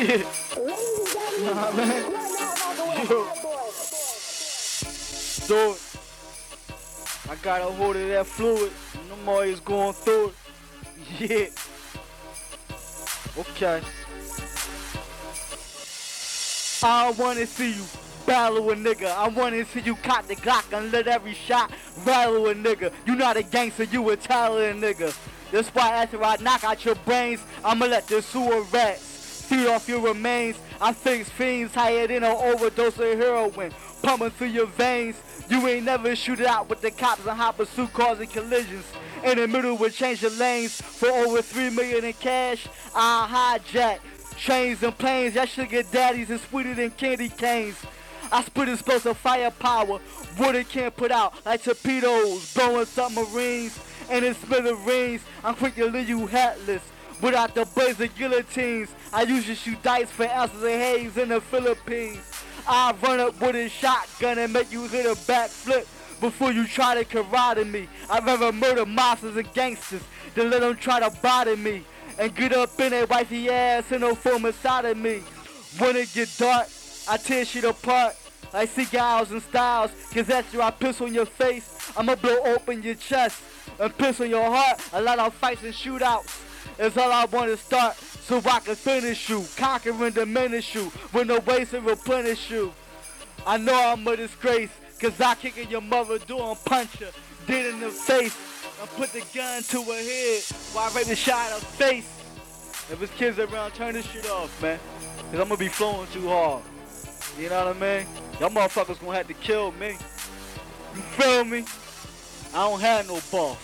Nah, man. It. I got a hold of that fluid. No more is going through it. Yeah. Okay. I wanna see you battle a nigga. I wanna see you cock the Glock and let every shot rattle a nigga. You not a gangster, you a talented nigga. That's why after I knock out your brains, I'ma let the sewer rats off your remains. I fix fiends higher than an overdose of heroin, pumping through your veins. You ain't never shoot it out with the cops and hot pursuit causing collisions. In the middle, we change the lanes for over three million in cash. I hijack trains and planes. Y'all sugar daddies and sweeter than candy canes. I spit explosive firepower, water can't put out like torpedoes, blowing submarines and in smithereens. I'm quick to leave you hatless. Without the blaze of guillotines, I usually shoot dice for ounces of haze in the Philippines. I run up with a shotgun and make you hit a backflip before you try to karate me. I'd rather murder monsters and gangsters than let them try to bother me and get up in that wifey ass and no form inside of me. When it get dark, I tear shit apart like cigars and styles. Cause after I piss on your face, I'ma blow open your chest and piss on your heart. A lot of fights and shootouts. It's all I wanna start so I can finish you, conquering diminish you with no ways to replenish you. I know I'm a disgrace, cause I kick in your mother and punch her dead in the face and put the gun to her head while I rape the shot her face. If there's kids around, turn this shit off, man. Cause I'm gonna be flowing too hard. You know what I mean? Y'all motherfuckers gonna have to kill me. You feel me? I don't have no boss.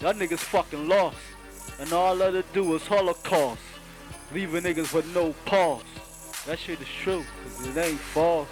Y'all niggas fucking lost. And all to do is holocaust. Leaving niggas with no pulse. That shit is true, cause it ain't false.